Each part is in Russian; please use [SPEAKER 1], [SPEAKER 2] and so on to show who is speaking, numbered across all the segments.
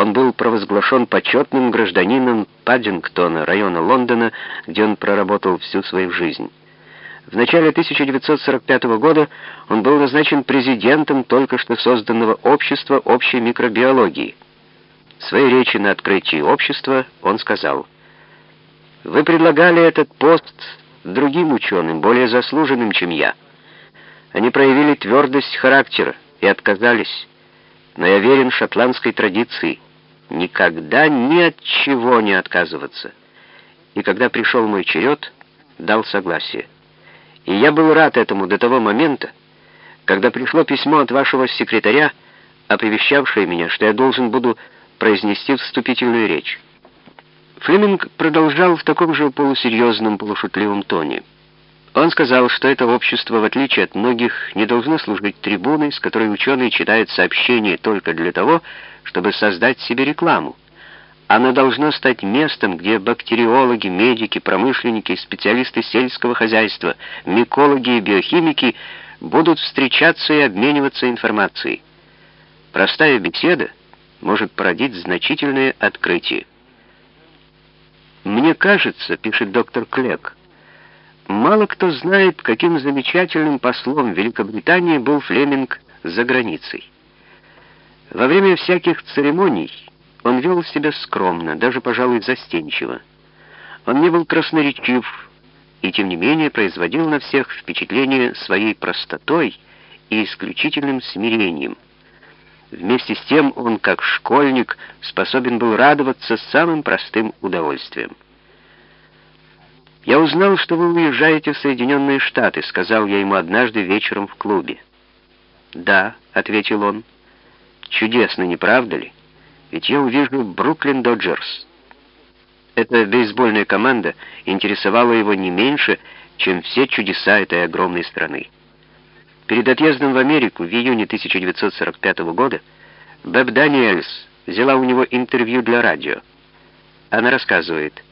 [SPEAKER 1] он был провозглашен почетным гражданином Паддингтона, района Лондона, где он проработал всю свою жизнь. В начале 1945 года он был назначен президентом только что созданного общества общей микробиологии. В своей речи на открытии общества он сказал, «Вы предлагали этот пост другим ученым, более заслуженным, чем я. Они проявили твердость характера и отказались, но я верен шотландской традиции никогда ни от чего не отказываться. И когда пришел мой черед, дал согласие. И я был рад этому до того момента, когда пришло письмо от вашего секретаря, оповещавшее меня, что я должен буду произнести вступительную речь. Флеминг продолжал в таком же полусерьезном, полушутливом тоне. Он сказал, что это общество, в отличие от многих, не должно служить трибуной, с которой ученые читают сообщения только для того, чтобы создать себе рекламу. Оно должно стать местом, где бактериологи, медики, промышленники, специалисты сельского хозяйства, микологи и биохимики будут встречаться и обмениваться информацией. Простая беседа может породить значительные открытия. «Мне кажется, — пишет доктор Клек, — мало кто знает, каким замечательным послом Великобритании был Флеминг за границей. Во время всяких церемоний он вел себя скромно, даже, пожалуй, застенчиво. Он не был красноречив и, тем не менее, производил на всех впечатление своей простотой и исключительным смирением — Вместе с тем он, как школьник, способен был радоваться самым простым удовольствием. «Я узнал, что вы уезжаете в Соединенные Штаты», — сказал я ему однажды вечером в клубе. «Да», — ответил он. «Чудесно, не правда ли? Ведь я увижу Бруклин Доджерс». Эта бейсбольная команда интересовала его не меньше, чем все чудеса этой огромной страны. Перед отъездом в Америку в июне 1945 года Бэб Даниэльс взяла у него интервью для радио. Она рассказывает,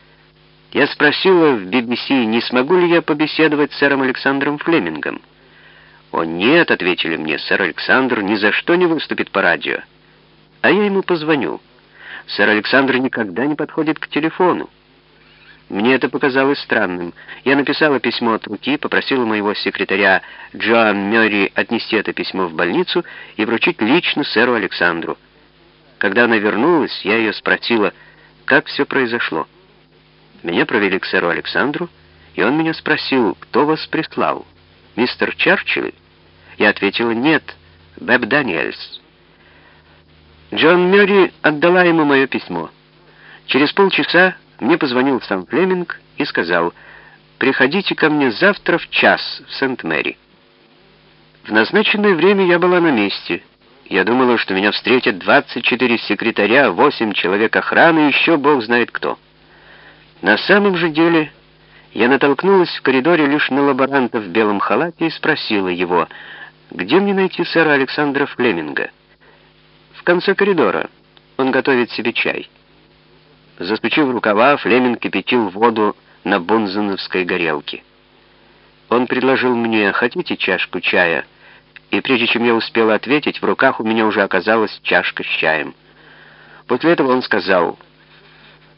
[SPEAKER 1] «Я спросила в BBC, не смогу ли я побеседовать с сэром Александром Флемингом. «О, нет», — ответили мне, — «сэр Александр ни за что не выступит по радио». А я ему позвоню. Сэр Александр никогда не подходит к телефону. Мне это показалось странным. Я написала письмо от руки, попросила моего секретаря Джоан Мёрри отнести это письмо в больницу и вручить лично сэру Александру. Когда она вернулась, я ее спросила, как все произошло. Меня провели к сэру Александру, и он меня спросил, кто вас прислал, мистер Черчилль? Я ответила, нет, Бэб Даниэльс. Джон Мёрри отдала ему мое письмо. Через полчаса мне позвонил сам Флеминг и сказал, «Приходите ко мне завтра в час в Сент-Мэри». В назначенное время я была на месте. Я думала, что меня встретят 24 секретаря, 8 человек охраны и еще бог знает кто. На самом же деле я натолкнулась в коридоре лишь на лаборанта в белом халате и спросила его, где мне найти сэра Александра Флеминга. В конце коридора. Он готовит себе чай. Застучив рукава, Флеминг кипятил воду на бунзеновской горелке. Он предложил мне, хотите чашку чая? И прежде чем я успела ответить, в руках у меня уже оказалась чашка с чаем. После этого он сказал,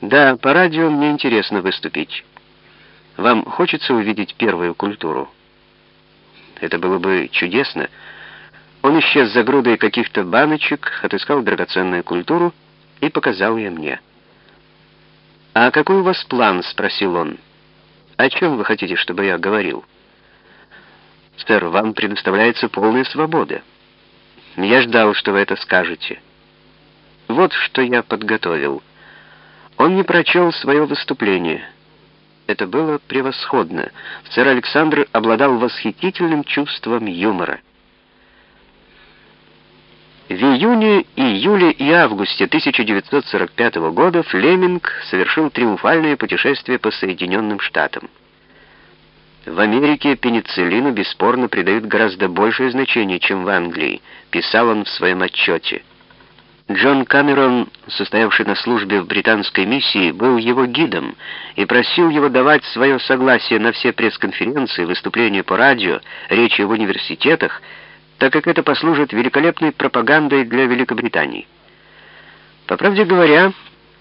[SPEAKER 1] «Да, по радио мне интересно выступить. Вам хочется увидеть первую культуру?» Это было бы чудесно. Он исчез за грудой каких-то баночек, отыскал драгоценную культуру и показал ее мне. «А какой у вас план?» — спросил он. «О чем вы хотите, чтобы я говорил?» «Сэр, вам предоставляется полная свобода. Я ждал, что вы это скажете. Вот что я подготовил». Он не прочел свое выступление. Это было превосходно. Сэр Александр обладал восхитительным чувством юмора. В июне, июле и августе 1945 года Флеминг совершил триумфальное путешествие по Соединенным Штатам. В Америке пенициллину бесспорно придают гораздо большее значение, чем в Англии, писал он в своем отчете. Джон Камерон, состоявший на службе в британской миссии, был его гидом и просил его давать свое согласие на все пресс-конференции, выступления по радио, речи в университетах, так как это послужит великолепной пропагандой для Великобритании. По правде говоря,